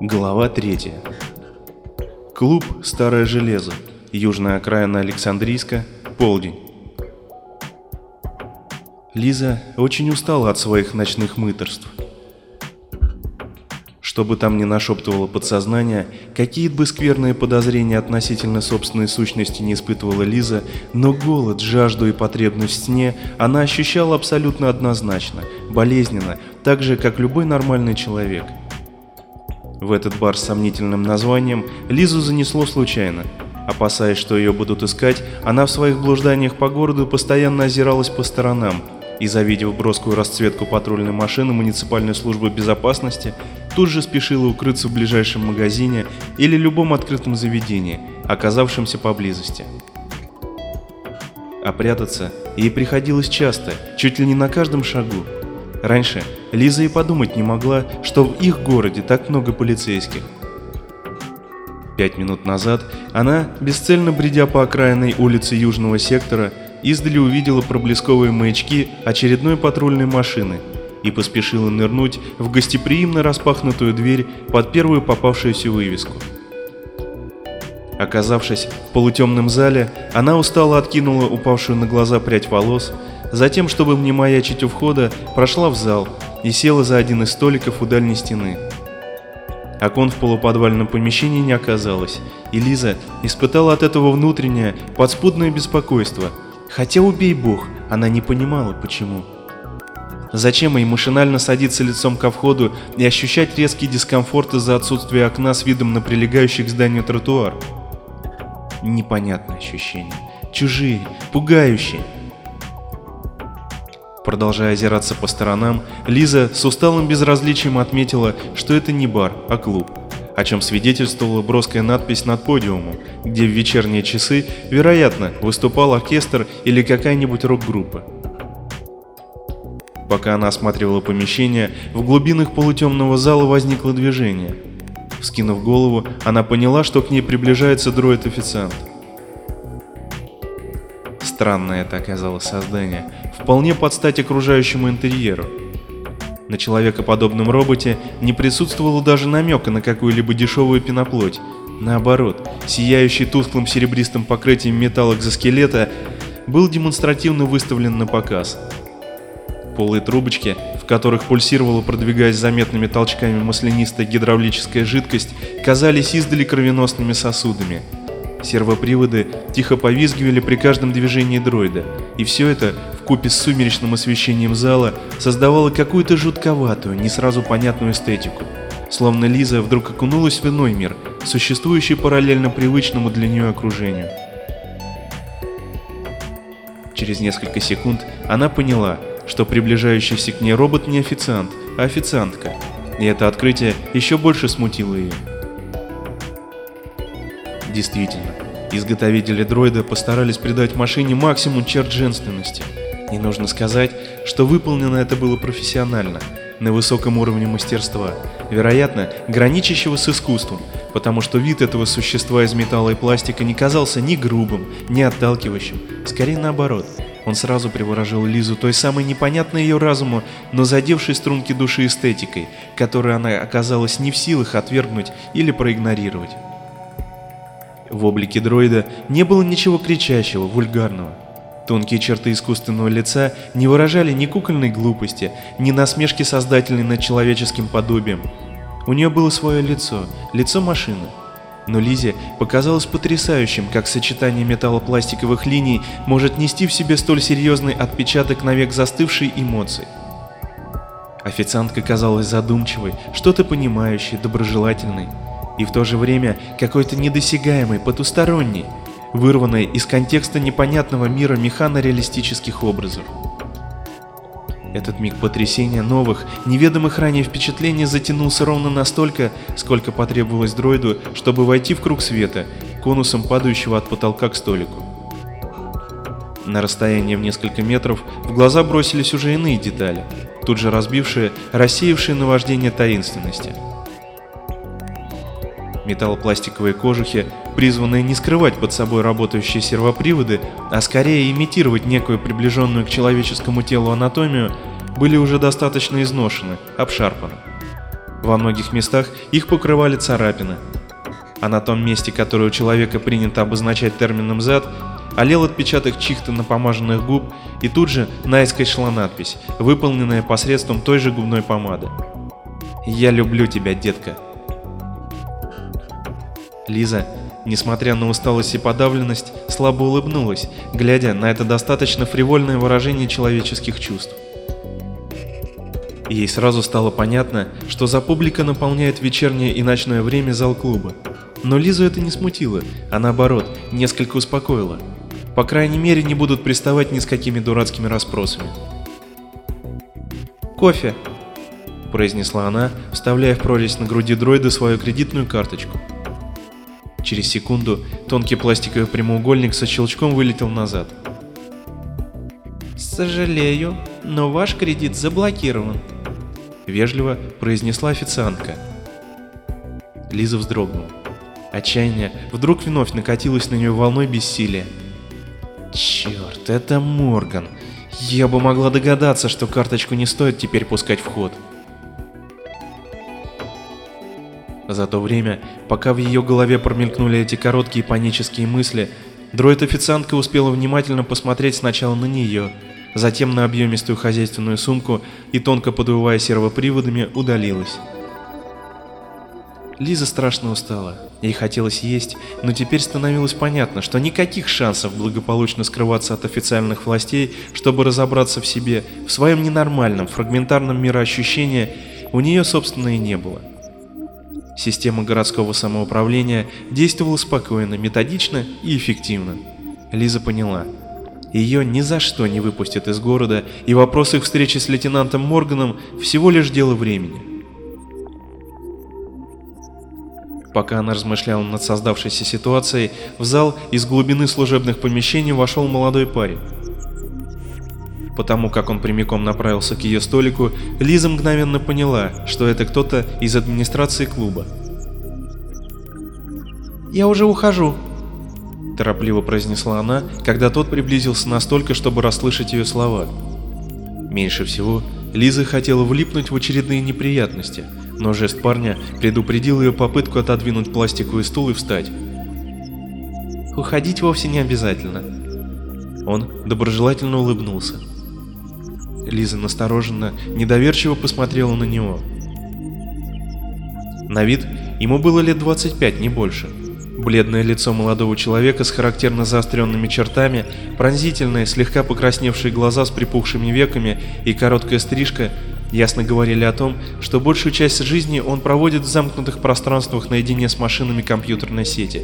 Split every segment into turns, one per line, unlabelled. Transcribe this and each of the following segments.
Глава 3. Клуб «Старое железо», южная окраина Александрийска, полдень. Лиза очень устала от своих ночных мыторств. Что бы там ни нашептывало подсознание, какие бы скверные подозрения относительно собственной сущности не испытывала Лиза, но голод, жажду и потребность в сне она ощущала абсолютно однозначно, болезненно, так же, как любой нормальный человек – в этот бар с сомнительным названием Лизу занесло случайно. Опасаясь, что ее будут искать, она в своих блужданиях по городу постоянно озиралась по сторонам и, завидев броскую расцветку патрульной машины муниципальной службы безопасности, тут же спешила укрыться в ближайшем магазине или любом открытом заведении, оказавшемся поблизости. А прятаться ей приходилось часто, чуть ли не на каждом шагу. Раньше Лиза и подумать не могла, что в их городе так много полицейских. Пять минут назад она, бесцельно бредя по окраинной улице Южного сектора, издали увидела проблесковые маячки очередной патрульной машины и поспешила нырнуть в гостеприимно распахнутую дверь под первую попавшуюся вывеску. Оказавшись в полутемном зале, она устало откинула упавшую на глаза прядь волос, затем, чтобы не маячить у входа, прошла в зал и села за один из столиков у дальней стены. Окон в полуподвальном помещении не оказалось, и Лиза испытала от этого внутреннее, подспудное беспокойство, хотя убей бог, она не понимала, почему. Зачем ей машинально садиться лицом ко входу и ощущать резкий дискомфорт из-за отсутствия окна с видом на прилегающий к зданию тротуар? Непонятные ощущения. Чужие, пугающие. Продолжая озираться по сторонам, Лиза с усталым безразличием отметила, что это не бар, а клуб, о чем свидетельствовала броская надпись над подиумом, где в вечерние часы, вероятно, выступал оркестр или какая-нибудь рок-группа. Пока она осматривала помещение, в глубинах полутемного зала возникло движение. Вскинув голову, она поняла, что к ней приближается дроид-официант. Странное это оказалось создание, вполне под стать окружающему интерьеру. На человекоподобном роботе не присутствовало даже намека на какую-либо дешевую пеноплоть. Наоборот, сияющий тусклым серебристым покрытием металл экзоскелета был демонстративно выставлен на показ. Полые трубочки, в которых пульсировала, продвигаясь заметными толчками маслянистая гидравлическая жидкость, казались издали кровеносными сосудами – Сервоприводы тихо повизгивали при каждом движении дроида, и все это, купе с сумеречным освещением зала, создавало какую-то жутковатую, не сразу понятную эстетику. Словно Лиза вдруг окунулась в иной мир, существующий параллельно привычному для нее окружению. Через несколько секунд она поняла, что приближающийся к ней робот не официант, а официантка, и это открытие еще больше смутило ее. Действительно, изготовители дроида постарались придать машине максимум черт женственности. Не нужно сказать, что выполнено это было профессионально, на высоком уровне мастерства, вероятно, граничащего с искусством, потому что вид этого существа из металла и пластика не казался ни грубым, ни отталкивающим, скорее наоборот. Он сразу приворожил Лизу той самой непонятной ее разуму, но задевшей струнки души эстетикой, которую она оказалась не в силах отвергнуть или проигнорировать. В облике дроида не было ничего кричащего, вульгарного. Тонкие черты искусственного лица не выражали ни кукольной глупости, ни насмешки создательной над человеческим подобием. У нее было свое лицо, лицо машины. Но Лизе показалось потрясающим, как сочетание металлопластиковых линий может нести в себе столь серьезный отпечаток навек застывшей эмоций. Официантка казалась задумчивой, что-то понимающей, доброжелательной и в то же время какой-то недосягаемый, потусторонний, вырванный из контекста непонятного мира механо-реалистических образов. Этот миг потрясения новых, неведомых ранее впечатлений затянулся ровно настолько, сколько потребовалось дроиду, чтобы войти в круг света, конусом падающего от потолка к столику. На расстоянии в несколько метров в глаза бросились уже иные детали, тут же разбившие, рассеявшие наваждение таинственности – Металлопластиковые кожухи, призванные не скрывать под собой работающие сервоприводы, а скорее имитировать некую приближенную к человеческому телу анатомию, были уже достаточно изношены, обшарпаны. Во многих местах их покрывали царапины. А на том месте, которое у человека принято обозначать термином «зад», олел отпечаток чьих-то напомаженных губ, и тут же наискось шла надпись, выполненная посредством той же губной помады. «Я люблю тебя, детка». Лиза, несмотря на усталость и подавленность, слабо улыбнулась, глядя на это достаточно фривольное выражение человеческих чувств. Ей сразу стало понятно, что за публика наполняет вечернее и ночное время зал клуба. Но Лизу это не смутило, а наоборот, несколько успокоило. По крайней мере, не будут приставать ни с какими дурацкими расспросами.
«Кофе», —
произнесла она, вставляя в прорезь на груди дроида свою кредитную карточку. Через секунду тонкий пластиковый прямоугольник со щелчком вылетел назад.
«Сожалею, но ваш кредит заблокирован»,
вежливо произнесла официантка. Лиза вздрогнула. Отчаяние вдруг вновь накатилось на нее волной бессилия. Черт, это Морган. Я бы могла догадаться, что карточку не стоит теперь пускать в ход. За то время, пока в ее голове промелькнули эти короткие панические мысли, дроид-официантка успела внимательно посмотреть сначала на нее, затем на объемистую хозяйственную сумку и, тонко подувая сервоприводами, удалилась. Лиза страшно устала. Ей хотелось есть, но теперь становилось понятно, что никаких шансов благополучно скрываться от официальных властей, чтобы разобраться в себе, в своем ненормальном, фрагментарном мироощущении, у нее, собственно, и не было. Система городского самоуправления действовала спокойно, методично и эффективно. Лиза поняла – ее ни за что не выпустят из города, и вопрос их встречи с лейтенантом Морганом всего лишь дело времени. Пока она размышляла над создавшейся ситуацией, в зал из глубины служебных помещений вошел молодой парень. Потому как он прямиком направился к ее столику, Лиза мгновенно поняла, что это кто-то из администрации клуба.
«Я уже ухожу»,
торопливо произнесла она, когда тот приблизился настолько, чтобы расслышать ее слова. Меньше всего Лиза хотела влипнуть в очередные неприятности, но жест парня предупредил ее попытку отодвинуть пластиковый стул и встать.
«Уходить вовсе не обязательно».
Он доброжелательно улыбнулся. Лиза настороженно, недоверчиво посмотрела на него. На вид ему было лет 25, не больше. Бледное лицо молодого человека с характерно заостренными чертами, пронзительные, слегка покрасневшие глаза с припухшими веками и короткая стрижка ясно говорили о том, что большую часть жизни он проводит в замкнутых пространствах наедине с машинами компьютерной сети.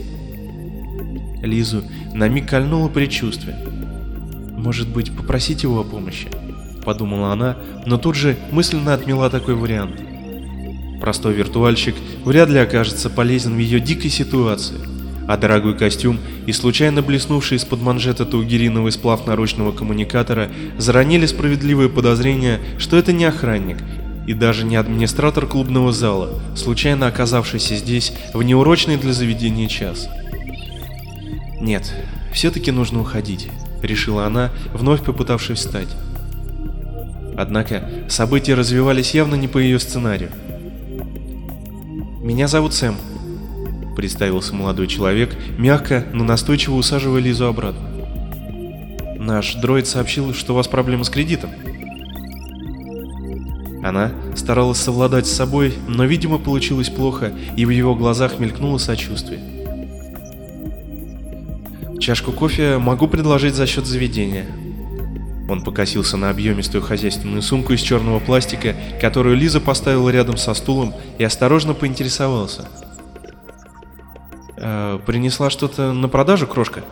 Лизу на миг кольнуло предчувствие. «Может быть, попросить его о помощи?» – подумала она, но тут же мысленно отмела такой вариант – Простой виртуальщик вряд ли окажется полезен в ее дикой ситуации, а дорогой костюм и случайно блеснувший из-под манжета таугериновый сплав наручного коммуникатора заронили справедливое подозрение, что это не охранник и даже не администратор клубного зала, случайно оказавшийся здесь в неурочный для заведения час. Нет, все-таки нужно уходить, решила она, вновь попытавшись встать. Однако события развивались явно не по ее сценарию. «Меня зовут Сэм», — представился молодой человек, мягко, но настойчиво усаживая Лизу обратно. «Наш дроид сообщил, что у вас проблемы с кредитом». Она старалась совладать с собой, но, видимо, получилось плохо, и в его глазах мелькнуло сочувствие. «Чашку кофе могу предложить за счет заведения», он покосился на объемистую хозяйственную сумку из черного пластика, которую Лиза поставила рядом со стулом и осторожно поинтересовался. «Э, «Принесла что-то на продажу, крошка?»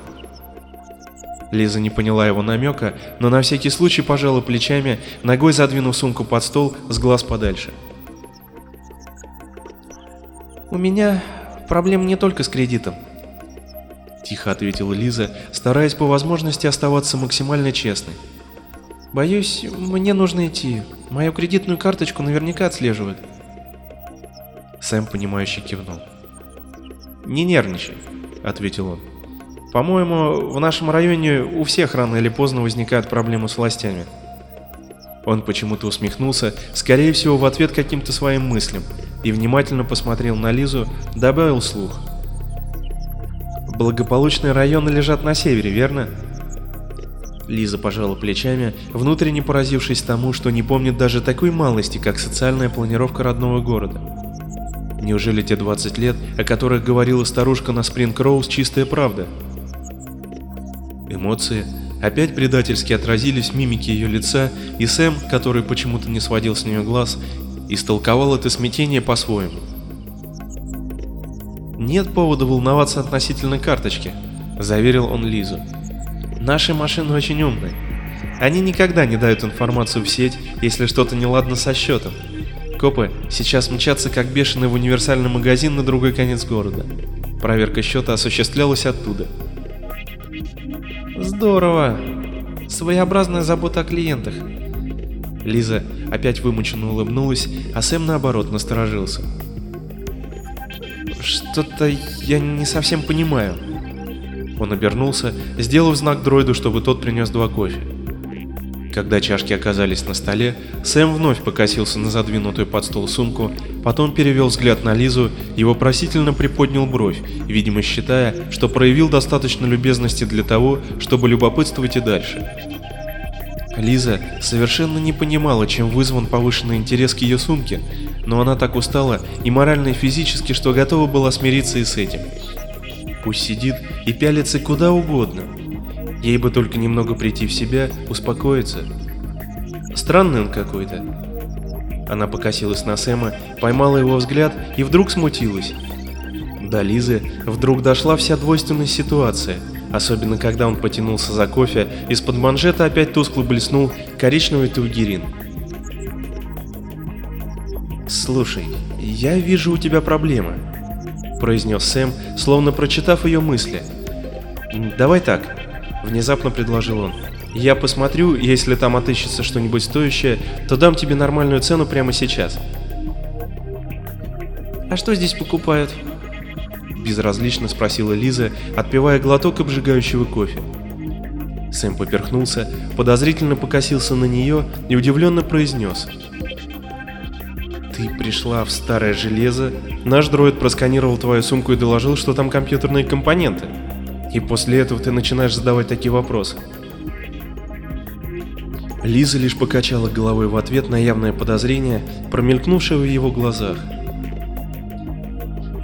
Лиза не поняла его намека, но на всякий случай пожала плечами, ногой задвинув сумку под стол с глаз подальше.
«У меня проблем не только с кредитом», —
тихо ответила Лиза, стараясь по возможности оставаться максимально честной.
Боюсь, мне нужно идти. Мою кредитную карточку наверняка отслеживают.
Сэм, понимающе кивнул. «Не нервничай», — ответил он. «По-моему, в нашем районе у всех рано или поздно возникают проблемы с властями». Он почему-то усмехнулся, скорее всего, в ответ каким-то своим мыслям, и внимательно посмотрел на Лизу, добавил слух. «Благополучные районы лежат на севере, верно?» Лиза пожала плечами, внутренне поразившись тому, что не помнит даже такой малости, как социальная планировка родного города. Неужели те 20 лет, о которых говорила старушка на Спринг Роуз, чистая правда? Эмоции опять предательски отразились в мимике ее лица, и Сэм, который почему-то не сводил с нее глаз, истолковал это смятение по-своему. «Нет повода волноваться относительно карточки», — заверил он Лизу. «Наши машины очень умные. Они никогда не дают информацию в сеть, если что-то неладно со счетом. Копы сейчас мчатся как бешеные в универсальный магазин на другой конец города. Проверка счета осуществлялась оттуда. Здорово. Своеобразная забота о клиентах. Лиза опять вымученно улыбнулась, а Сэм наоборот насторожился. Что-то я не совсем понимаю. Он обернулся, сделав знак дроиду, чтобы тот принес два кофе. Когда чашки оказались на столе, Сэм вновь покосился на задвинутую под стол сумку, потом перевел взгляд на Лизу и вопросительно приподнял бровь, видимо считая, что проявил достаточно любезности для того, чтобы любопытствовать и дальше. Лиза совершенно не понимала, чем вызван повышенный интерес к ее сумке, но она так устала и морально и физически, что готова была смириться и с этим. Пусть сидит и пялится куда угодно, Ей бы только немного прийти в себя, успокоиться. Странный он какой-то. Она покосилась на Сэма, поймала его взгляд и вдруг смутилась. До Лизы вдруг дошла вся двойственность ситуации, особенно когда он потянулся за кофе, из-под манжета опять тускло блеснул коричневый тугерин. «Слушай, я вижу у тебя проблемы», — произнес Сэм, словно прочитав ее мысли. «Давай так, Внезапно предложил он. Я посмотрю, если там отыщется что-нибудь стоящее, то дам тебе нормальную цену прямо сейчас. А что здесь покупают? Безразлично спросила Лиза, отпивая глоток обжигающего кофе. Сэм поперхнулся, подозрительно покосился на нее и удивленно произнес. «Ты пришла в старое железо, наш дроид просканировал твою сумку и доложил, что там компьютерные компоненты. И после этого ты начинаешь задавать такие вопросы. Лиза лишь покачала головой в ответ на явное подозрение, промелькнувшее в его глазах.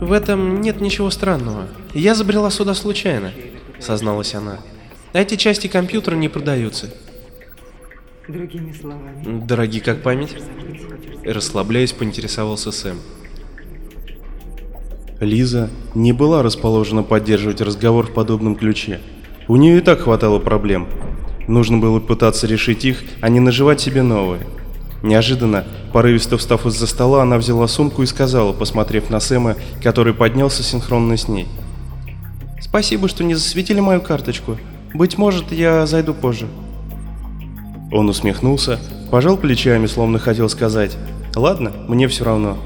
«В этом нет ничего странного. Я забрела сюда случайно», — созналась она. «Эти части компьютера не продаются».
Другими словами.
«Дороги как память?» Расслабляясь, поинтересовался Сэм. Лиза не была расположена поддерживать разговор в подобном ключе. У нее и так хватало проблем. Нужно было пытаться решить их, а не наживать себе новые. Неожиданно, порывисто встав из-за стола, она взяла сумку и сказала, посмотрев на Сэма, который поднялся синхронно с ней. «Спасибо, что не засветили мою карточку. Быть может, я зайду позже». Он усмехнулся, пожал плечами, словно хотел сказать «Ладно, мне все равно».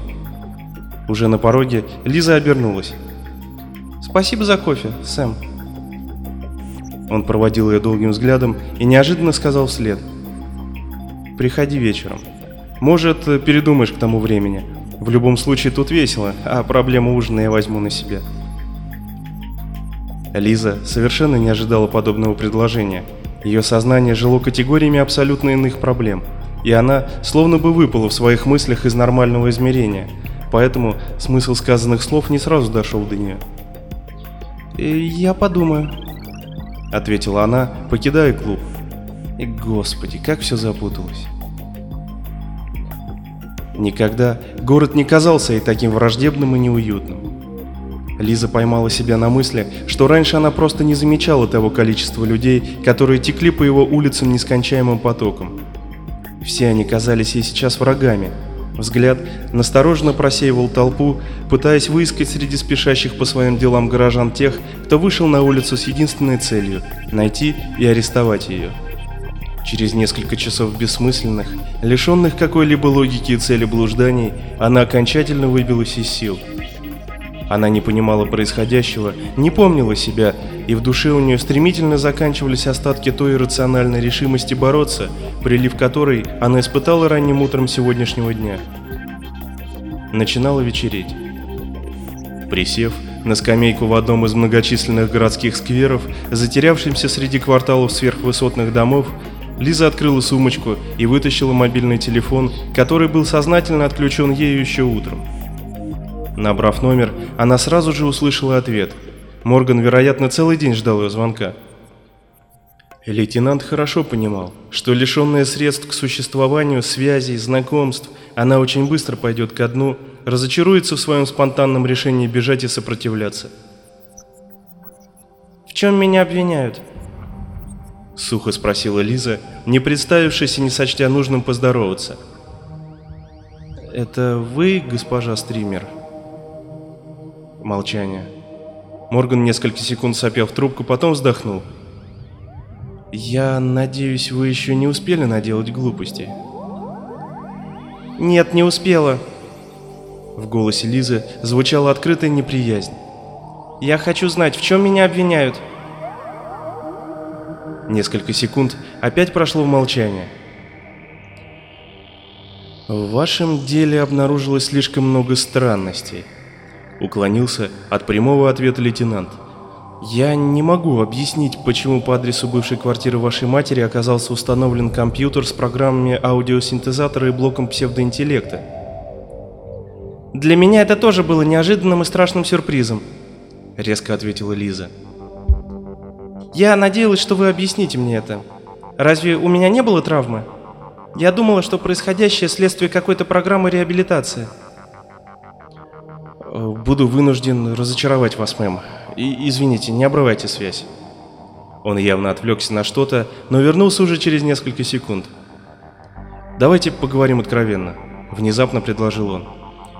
Уже на пороге Лиза обернулась. «Спасибо за кофе, Сэм». Он проводил ее долгим взглядом и неожиданно сказал вслед. «Приходи вечером. Может, передумаешь к тому времени. В любом случае тут весело, а проблему ужина я возьму на себя». Лиза совершенно не ожидала подобного предложения. Ее сознание жило категориями абсолютно иных проблем, и она словно бы выпала в своих мыслях из нормального измерения – поэтому смысл сказанных слов не сразу дошел до нее. «Я подумаю», — ответила она, покидая клуб. И, господи, как все запуталось. Никогда город не казался ей таким враждебным и неуютным. Лиза поймала себя на мысли, что раньше она просто не замечала того количества людей, которые текли по его улицам нескончаемым потоком. Все они казались ей сейчас врагами, Взгляд настороженно просеивал толпу, пытаясь выискать среди спешащих по своим делам горожан тех, кто вышел на улицу с единственной целью – найти и арестовать ее. Через несколько часов бессмысленных, лишенных какой-либо логики и цели блужданий, она окончательно выбилась из сил – она не понимала происходящего, не помнила себя, и в душе у нее стремительно заканчивались остатки той иррациональной решимости бороться, прилив которой она испытала ранним утром сегодняшнего дня. Начинало вечереть. Присев на скамейку в одном из многочисленных городских скверов, затерявшимся среди кварталов сверхвысотных домов, Лиза открыла сумочку и вытащила мобильный телефон, который был сознательно отключен ею еще утром. Набрав номер, она сразу же услышала ответ. Морган, вероятно, целый день ждал ее звонка. Лейтенант хорошо понимал, что лишенная средств к существованию, связей, знакомств, она очень быстро пойдет ко дну, разочаруется в своем спонтанном решении бежать и сопротивляться.
«В чем меня обвиняют?»
— сухо спросила Лиза, не представившись и не сочтя нужным поздороваться. «Это вы, госпожа стример?» Молчание. Морган несколько секунд сопел в трубку, потом вздохнул. «Я надеюсь, вы еще не успели наделать глупостей?»
«Нет, не успела».
В голосе Лизы звучала открытая неприязнь.
«Я хочу знать, в чем меня обвиняют?»
Несколько секунд опять прошло в молчание. В вашем деле обнаружилось слишком много странностей. Уклонился от прямого ответа лейтенант. Я не могу объяснить, почему по адресу бывшей квартиры вашей матери оказался установлен компьютер с программами аудиосинтезатора и блоком псевдоинтеллекта.
Для меня это тоже было неожиданным и страшным сюрпризом, резко ответила Лиза. Я надеялась, что вы объясните мне это. Разве у меня не было травмы? Я думала, что происходящее следствие какой-то программы реабилитации.
Буду вынужден разочаровать вас, мэм. И извините, не обрывайте связь. Он явно отвлекся на что-то, но вернулся уже через несколько секунд. Давайте поговорим откровенно, внезапно предложил он.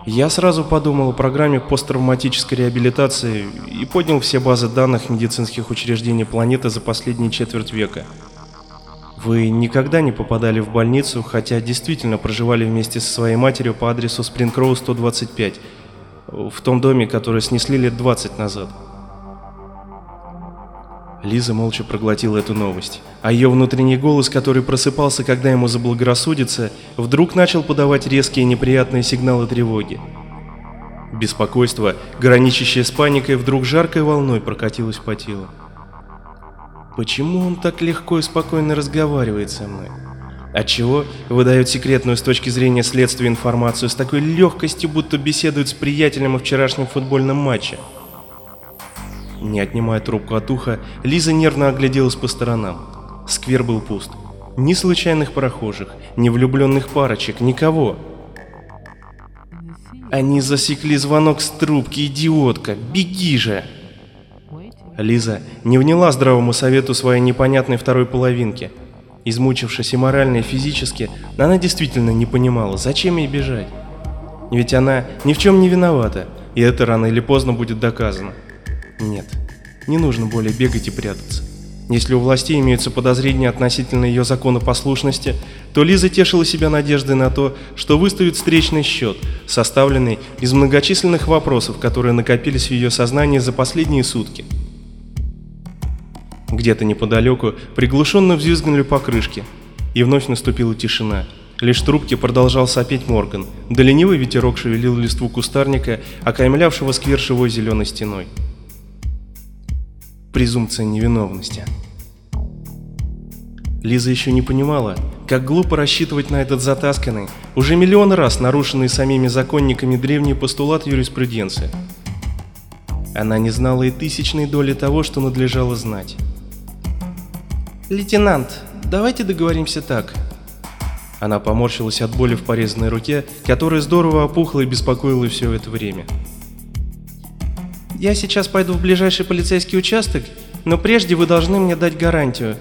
Я сразу подумал о программе посттравматической реабилитации и поднял все базы данных медицинских учреждений планеты за последние четверть века. Вы никогда не попадали в больницу, хотя действительно проживали вместе со своей матерью по адресу Спрингроу 125, в том доме, который снесли лет 20 назад. Лиза молча проглотила эту новость, а ее внутренний голос, который просыпался, когда ему заблагорассудится, вдруг начал подавать резкие неприятные сигналы тревоги. Беспокойство, граничащее с паникой, вдруг жаркой волной прокатилось по телу. Почему он так легко и спокойно разговаривает со мной? Отчего выдает секретную с точки зрения следствия информацию с такой легкостью, будто беседует с приятелем о вчерашнем футбольном матче? Не отнимая трубку от уха, Лиза нервно огляделась по сторонам. Сквер был пуст. Ни случайных прохожих, ни влюбленных парочек, никого. Они засекли звонок с трубки, идиотка! Беги же! Лиза не вняла здравому совету своей непонятной второй половинки. Измучившись и морально, и физически, она действительно не понимала, зачем ей бежать. Ведь она ни в чем не виновата, и это рано или поздно будет доказано. Нет, не нужно более бегать и прятаться. Если у властей имеются подозрения относительно ее законопослушности, то Лиза тешила себя надеждой на то, что выставит встречный счет, составленный из многочисленных вопросов, которые накопились в ее сознании за последние сутки. Где-то неподалеку приглушенно взвизгнули покрышки, и вновь наступила тишина. Лишь в трубке продолжал сопеть Морган, да ленивый ветерок шевелил листву кустарника, окаймлявшего сквер живой зеленой стеной презумпция невиновности. Лиза еще не понимала, как глупо рассчитывать на этот затасканный, уже миллион раз нарушенный самими законниками древний постулат юриспруденции. Она не знала и тысячной доли того, что надлежало знать.
«Лейтенант, давайте договоримся так».
Она поморщилась от боли в порезанной руке, которая здорово опухла и беспокоила все это время.
Я сейчас пойду в ближайший полицейский участок, но прежде вы должны мне дать гарантию.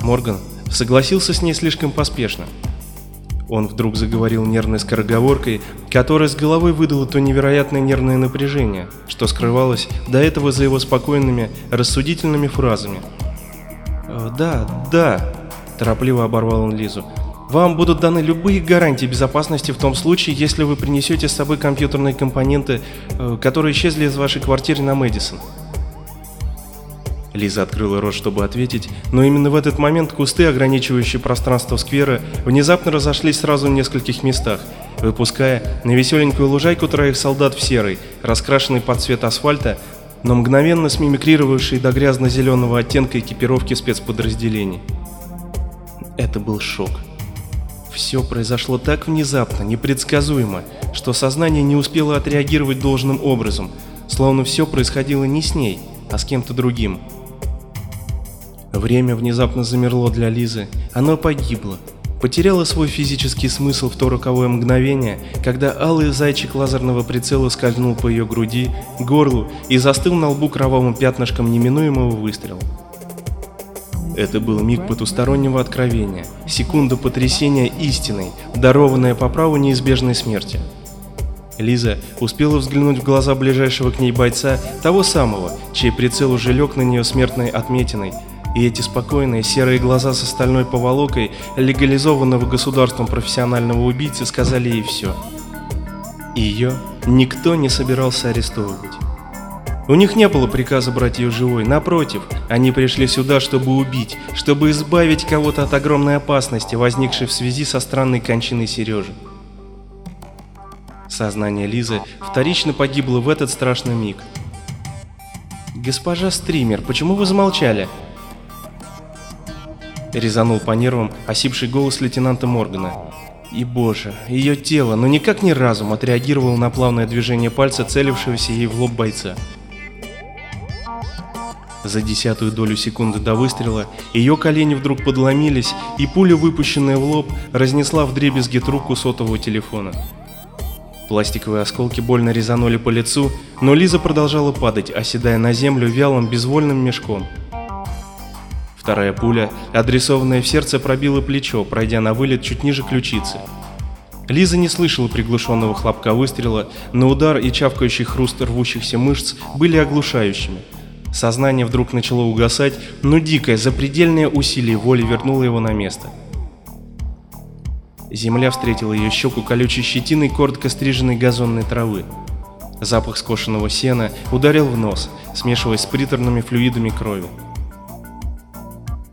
Морган согласился с ней слишком поспешно. Он вдруг заговорил нервной скороговоркой, которая с головой выдала то невероятное нервное напряжение, что скрывалось до этого за его спокойными, рассудительными фразами. «Э, «Да, да», – торопливо оборвал он Лизу, вам будут даны любые гарантии безопасности в том случае, если вы принесете с собой компьютерные компоненты, э, которые исчезли из вашей квартиры на Мэдисон. Лиза открыла рот, чтобы ответить, но именно в этот момент кусты, ограничивающие пространство сквера, внезапно разошлись сразу в нескольких местах, выпуская на веселенькую лужайку троих солдат в серой, раскрашенный под цвет асфальта, но мгновенно смимикрировавший до грязно-зеленого оттенка экипировки спецподразделений. Это был шок. Все произошло так внезапно, непредсказуемо, что сознание не успело отреагировать должным образом, словно все происходило не с ней, а с кем-то другим. Время внезапно замерло для Лизы, оно погибло, потеряло свой физический смысл в то роковое мгновение, когда алый зайчик лазерного прицела скользнул по ее груди, горлу и застыл на лбу кровавым пятнышком неминуемого выстрела. Это был миг потустороннего откровения, секунда потрясения истиной, дарованная по праву неизбежной смерти. Лиза успела взглянуть в глаза ближайшего к ней бойца, того самого, чей прицел уже лег на нее смертной отметиной, и эти спокойные серые глаза с остальной поволокой легализованного государством профессионального убийцы сказали ей все. Ее никто не собирался арестовывать. У них не было приказа брать ее живой, напротив, они пришли сюда, чтобы убить, чтобы избавить кого-то от огромной опасности, возникшей в связи со странной кончиной Сережи. Сознание Лизы вторично погибло в этот страшный миг. «Госпожа стример, почему вы замолчали?» Резанул по нервам осипший голос лейтенанта Моргана. И боже, ее тело, но никак не разум отреагировало на плавное движение пальца, целившегося ей в лоб бойца. За десятую долю секунды до выстрела ее колени вдруг подломились, и пуля, выпущенная в лоб, разнесла вдребезги трубку сотового телефона. Пластиковые осколки больно резанули по лицу, но Лиза продолжала падать, оседая на землю вялым безвольным мешком. Вторая пуля, адресованная в сердце, пробила плечо, пройдя на вылет чуть ниже ключицы. Лиза не слышала приглушенного хлопка выстрела, но удар и чавкающий хруст рвущихся мышц были оглушающими. Сознание вдруг начало угасать, но дикое, запредельное усилие воли вернуло его на место. Земля встретила ее щеку колючей щетиной коротко стриженной газонной травы. Запах скошенного сена ударил в нос, смешиваясь с приторными флюидами крови.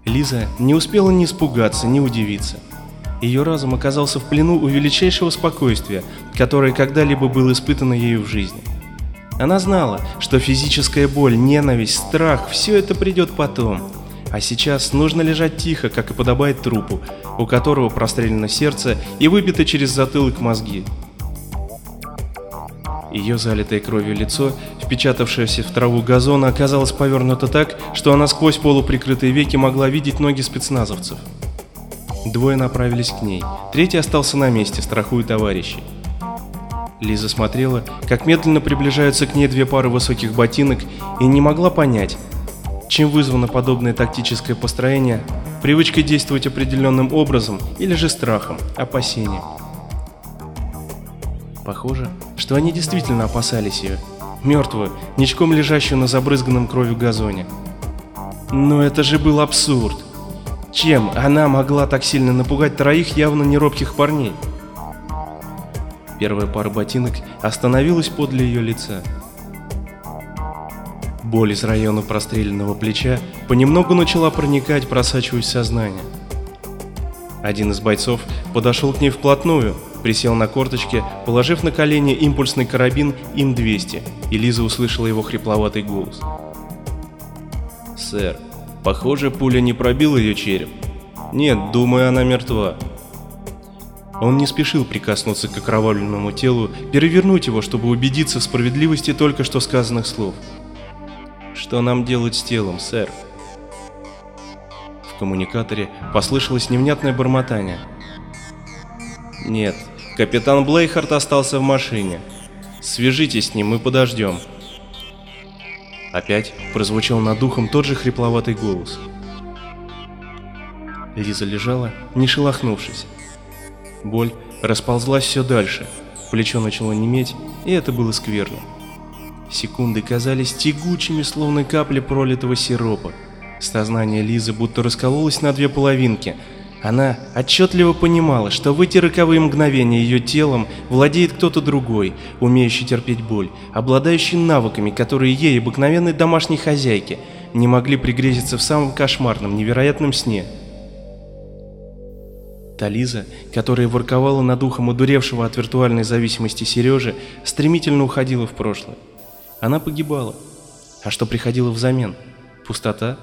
Лиза не успела ни испугаться, ни удивиться. Ее разум оказался в плену у величайшего спокойствия, которое когда-либо было испытано ею в жизни. Она знала, что физическая боль, ненависть, страх – все это придет потом. А сейчас нужно лежать тихо, как и подобает трупу, у которого прострелено сердце и выбито через затылок мозги. Ее залитое кровью лицо, впечатавшееся в траву газона, оказалось повернуто так, что она сквозь полуприкрытые веки могла видеть ноги спецназовцев. Двое направились к ней, третий остался на месте, страхуя товарищей. Лиза смотрела, как медленно приближаются к ней две пары высоких ботинок и не могла понять, чем вызвано подобное тактическое построение, привычкой действовать определенным образом или же страхом, опасением. Похоже, что они действительно опасались ее, мертвую, ничком лежащую на забрызганном кровью газоне. Но это же был абсурд. Чем она могла так сильно напугать троих явно неробких парней? Первая пара ботинок остановилась подле ее лица. Боль из района простреленного плеча понемногу начала проникать, просачиваясь в сознание. Один из бойцов подошел к ней вплотную, присел на корточки, положив на колени импульсный карабин ИМ-200, и Лиза услышала его хрипловатый голос. «Сэр, похоже, пуля не пробила ее череп. Нет, думаю, она мертва. Он не спешил прикоснуться к окровавленному телу, перевернуть его, чтобы убедиться в справедливости только что сказанных слов. «Что нам делать с телом, сэр?» В коммуникаторе послышалось невнятное бормотание. «Нет, капитан Блейхард остался в машине. Свяжитесь с ним, мы подождем». Опять прозвучал над духом тот же хрипловатый голос. Лиза лежала, не шелохнувшись. Боль расползлась все дальше, плечо начало неметь, и это было скверно. Секунды казались тягучими, словно капли пролитого сиропа. Сознание Лизы будто раскололось на две половинки. Она отчетливо понимала, что в эти роковые мгновения ее телом владеет кто-то другой, умеющий терпеть боль, обладающий навыками, которые ей, обыкновенной домашней хозяйке, не могли пригрезиться в самом кошмарном, невероятном сне. Та Лиза, которая ворковала над ухом одуревшего от виртуальной зависимости Сережи, стремительно уходила в прошлое. Она погибала. А что приходило взамен? Пустота?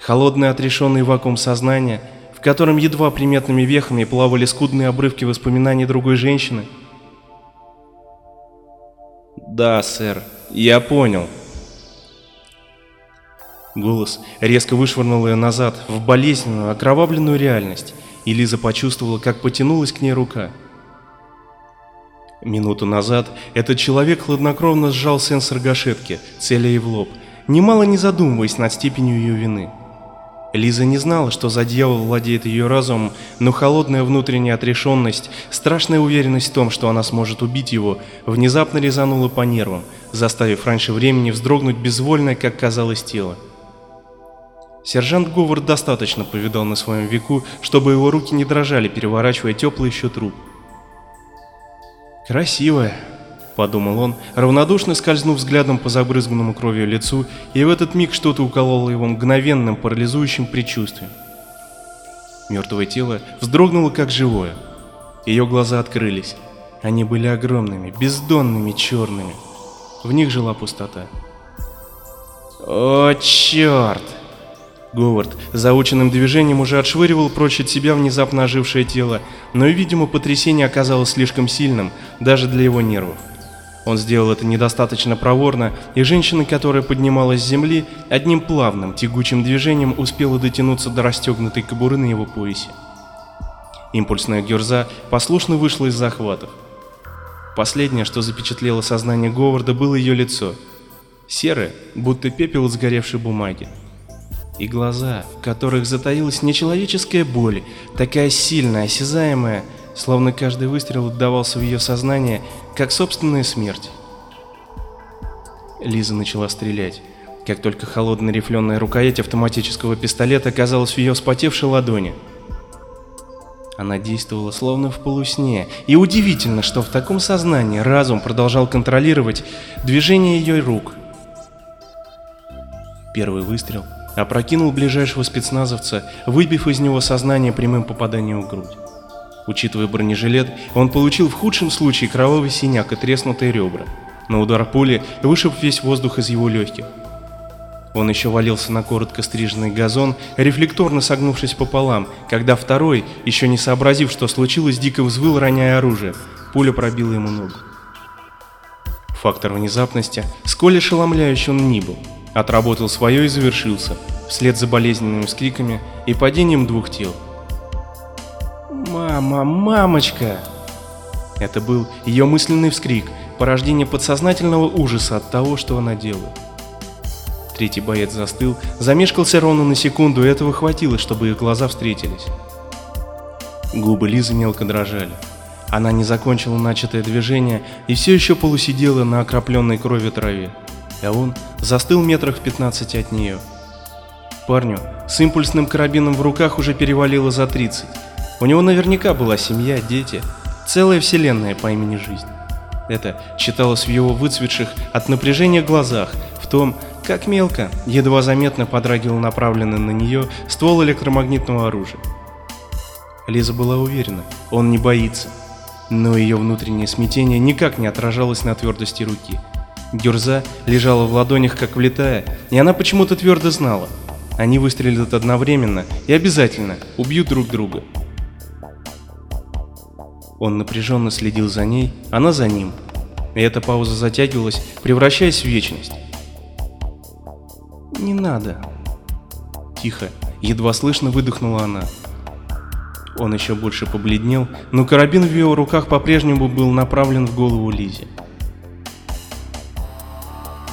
Холодный отрешенный вакуум сознания, в котором едва приметными вехами плавали скудные обрывки воспоминаний другой женщины? «Да, сэр, я понял». Голос резко вышвырнул ее назад, в болезненную, окровавленную реальность, и Лиза почувствовала, как потянулась к ней рука. Минуту назад этот человек хладнокровно сжал сенсор гашетки, целя ей в лоб, немало не задумываясь над степенью ее вины. Лиза не знала, что за дьявол владеет ее разумом, но холодная внутренняя отрешенность, страшная уверенность в том, что она сможет убить его, внезапно резанула по нервам, заставив раньше времени вздрогнуть безвольное, как казалось, тело. Сержант Говард достаточно повидал на своем веку, чтобы его руки не дрожали, переворачивая теплый еще труп. «Красивая», — подумал он, равнодушно скользнув взглядом по забрызганному кровью лицу, и в этот миг что-то укололо его мгновенным, парализующим предчувствием. Мертвое тело вздрогнуло как живое. Ее глаза открылись. Они были огромными, бездонными, черными. В них жила пустота. «О, черт!» Говард заученным движением уже отшвыривал прочь от себя внезапно ожившее тело, но, видимо, потрясение оказалось слишком сильным, даже для его нервов. Он сделал это недостаточно проворно, и женщина, которая поднималась с земли, одним плавным, тягучим движением успела дотянуться до расстегнутой кобуры на его поясе. Импульсная герза послушно вышла из захватов. Последнее, что запечатлело сознание Говарда, было ее лицо. Серое, будто пепел от сгоревшей бумаги и глаза, в которых затаилась нечеловеческая боль, такая сильная, осязаемая, словно каждый выстрел отдавался в ее сознание, как собственная смерть. Лиза начала стрелять. Как только холодная рифленая рукоять автоматического пистолета оказалась в ее спотевшей ладони. Она действовала словно в полусне, и удивительно, что в таком сознании разум продолжал контролировать движение ее рук. Первый выстрел — опрокинул ближайшего спецназовца, выбив из него сознание прямым попаданием в грудь. Учитывая бронежилет, он получил в худшем случае кровавый синяк и треснутые ребра. На удар пули вышиб весь воздух из его легких. Он еще валился на коротко стриженный газон, рефлекторно согнувшись пополам, когда второй, еще не сообразив, что случилось, дико взвыл, роняя оружие. Пуля пробила ему ногу. Фактор внезапности, сколь ошеломляющий он ни был, отработал свое и завершился, вслед за болезненными скриками и падением двух тел. «Мама, мамочка!» Это был ее мысленный вскрик, порождение подсознательного ужаса от того, что она делает. Третий боец застыл, замешкался ровно на секунду, и этого хватило, чтобы их глаза встретились. Губы Лизы мелко дрожали. Она не закончила начатое движение и все еще полусидела на окропленной крови траве а он застыл метрах в 15 от нее. Парню с импульсным карабином в руках уже перевалило за 30. У него наверняка была семья, дети, целая вселенная по имени Жизнь. Это читалось в его выцветших от напряжения глазах, в том, как мелко, едва заметно подрагивал направленный на нее ствол электромагнитного оружия. Лиза была уверена, он не боится, но ее внутреннее смятение никак не отражалось на твердости руки – Гюрза лежала в ладонях как влетая, и она почему-то твердо знала. Они выстрелят одновременно и обязательно убьют друг друга. Он напряженно следил за ней, она за ним. И эта пауза затягивалась, превращаясь в вечность. «Не надо». Тихо, едва слышно выдохнула она. Он еще больше побледнел, но карабин в его руках по-прежнему был направлен в голову Лизе.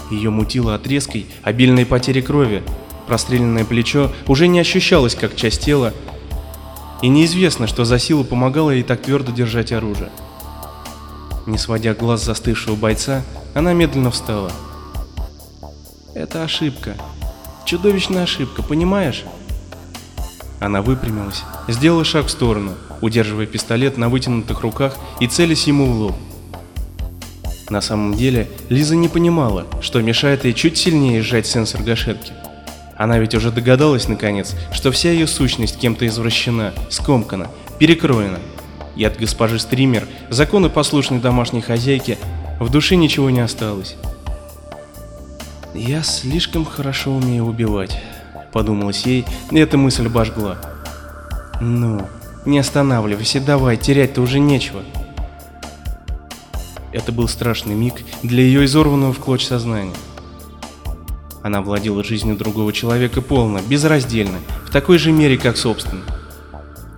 Ее мутило от резкой, обильной потери крови. Простреленное плечо уже не ощущалось как часть тела, и неизвестно, что за сила помогала ей так твердо держать оружие. Не сводя глаз застывшего бойца, она медленно встала. «Это ошибка. Чудовищная ошибка, понимаешь?» Она выпрямилась, сделала шаг в сторону, удерживая пистолет на вытянутых руках и целясь ему в лоб. На самом деле, Лиза не понимала, что мешает ей чуть сильнее сжать сенсор гашетки. Она ведь уже догадалась, наконец, что вся ее сущность кем-то извращена, скомкана, перекроена. И от госпожи Стример, законы послушной домашней хозяйки, в душе ничего не осталось. «Я слишком хорошо умею убивать», — подумалось ей, и эта мысль обожгла. «Ну, не останавливайся, давай, терять-то уже нечего». Это был страшный миг для ее изорванного в клочь сознания. Она владела жизнью другого человека полно, безраздельно, в такой же мере, как собственно.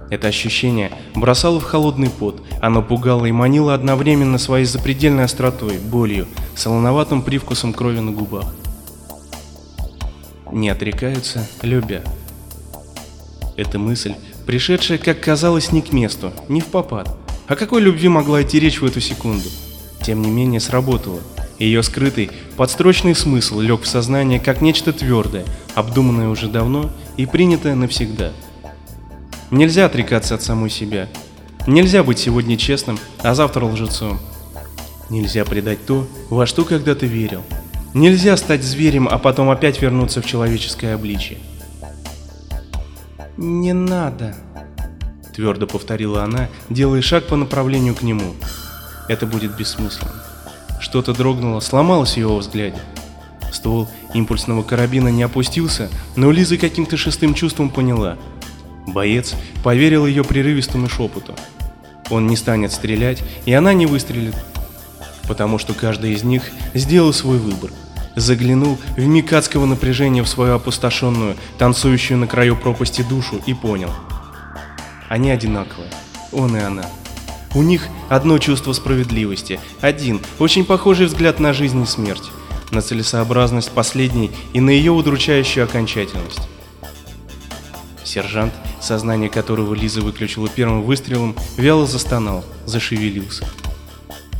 Это ощущение бросало в холодный пот, оно пугало и манило одновременно своей запредельной остротой, болью, солоноватым привкусом крови на губах. Не отрекаются, любя. Эта мысль, пришедшая, как казалось, не к месту, не в попад. О какой любви могла идти речь в эту секунду? Тем не менее, сработала. Ее скрытый, подстрочный смысл лег в сознание как нечто твердое, обдуманное уже давно и принятое навсегда. Нельзя отрекаться от самой себя. Нельзя быть сегодня честным, а завтра лжецом. Нельзя предать то, во что когда-то верил. Нельзя стать зверем, а потом опять вернуться в человеческое обличие. «Не надо», — твердо повторила она, делая шаг по направлению к нему. «Это будет бессмысленно». Что-то дрогнуло, сломалось в его взгляде. Ствол импульсного карабина не опустился, но Лиза каким-то шестым чувством поняла. Боец поверил ее прерывистому шепоту. Он не станет стрелять, и она не выстрелит, потому что каждый из них сделал свой выбор. Заглянул в миг адского напряжения в свою опустошенную, танцующую на краю пропасти душу и понял. Они одинаковые, он и она. У них одно чувство справедливости, один, очень похожий взгляд на жизнь и смерть, на целесообразность последней и на ее удручающую окончательность. Сержант, сознание которого Лиза выключила первым выстрелом, вяло застонал, зашевелился.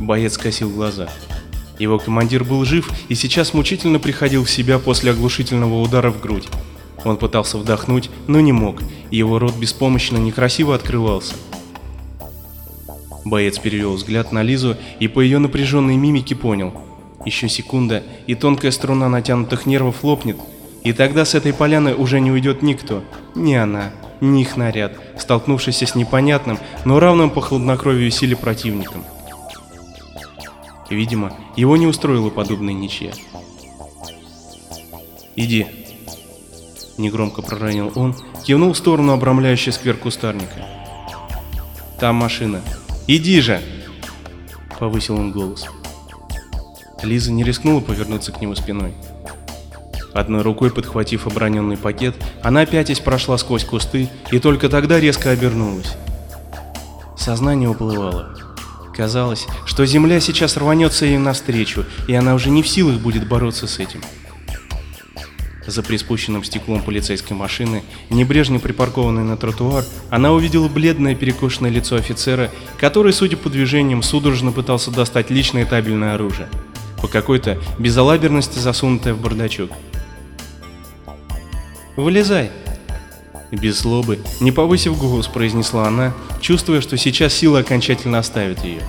Боец косил глаза. Его командир был жив и сейчас мучительно приходил в себя после оглушительного удара в грудь. Он пытался вдохнуть, но не мог, и его рот беспомощно некрасиво открывался. Боец перевел взгляд на Лизу и по ее напряженной мимике понял. Еще секунда, и тонкая струна натянутых нервов лопнет, и тогда с этой поляны уже не уйдет никто, ни она, ни их наряд, столкнувшийся с непонятным, но равным по хладнокровию силе противником. Видимо, его не устроила подобная ничья. «Иди», — негромко проронил он, кивнул в сторону обрамляющей сквер кустарника. «Там машина. Иди же!» — повысил он голос. Лиза не рискнула повернуться к нему спиной. Одной рукой подхватив оброненный пакет, она пятясь прошла сквозь кусты и только тогда резко обернулась. Сознание уплывало. Казалось, что земля сейчас рванется ей навстречу, и она уже не в силах будет бороться с этим. За приспущенным стеклом полицейской машины, небрежно припаркованной на тротуар, она увидела бледное перекошенное лицо офицера, который, судя по движениям, судорожно пытался достать личное табельное оружие, по какой-то безалаберности засунутое в бардачок. «Вылезай!» Без злобы, не повысив голос, произнесла она, чувствуя, что сейчас сила окончательно оставит ее.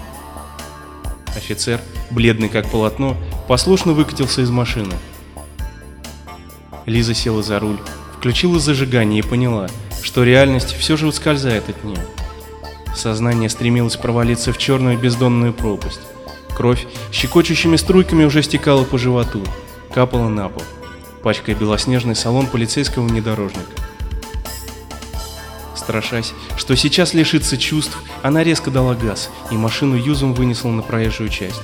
Офицер, бледный как полотно, послушно выкатился из машины. Лиза села за руль, включила зажигание и поняла, что реальность все же ускользает от нее. Сознание стремилось провалиться в черную бездонную пропасть. Кровь щекочущими струйками уже стекала по животу, капала на пол, пачкая белоснежный салон полицейского внедорожника. Страшась, что сейчас лишится чувств, она резко дала газ, и машину юзом вынесла на проезжую часть.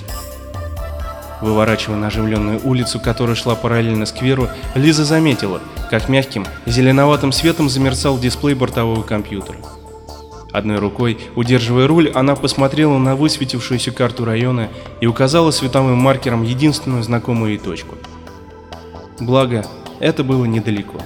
Выворачивая на оживленную улицу, которая шла параллельно скверу, Лиза заметила, как мягким, зеленоватым светом замерцал дисплей бортового компьютера. Одной рукой, удерживая руль, она посмотрела на высветившуюся карту района и указала световым маркером единственную знакомую ей точку. Благо, это было недалеко.